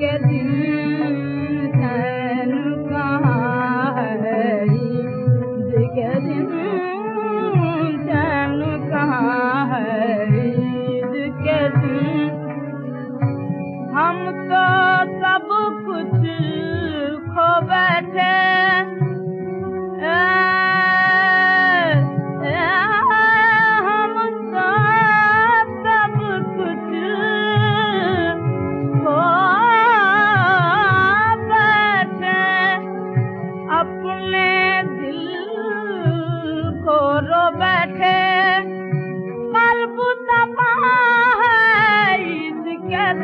get you.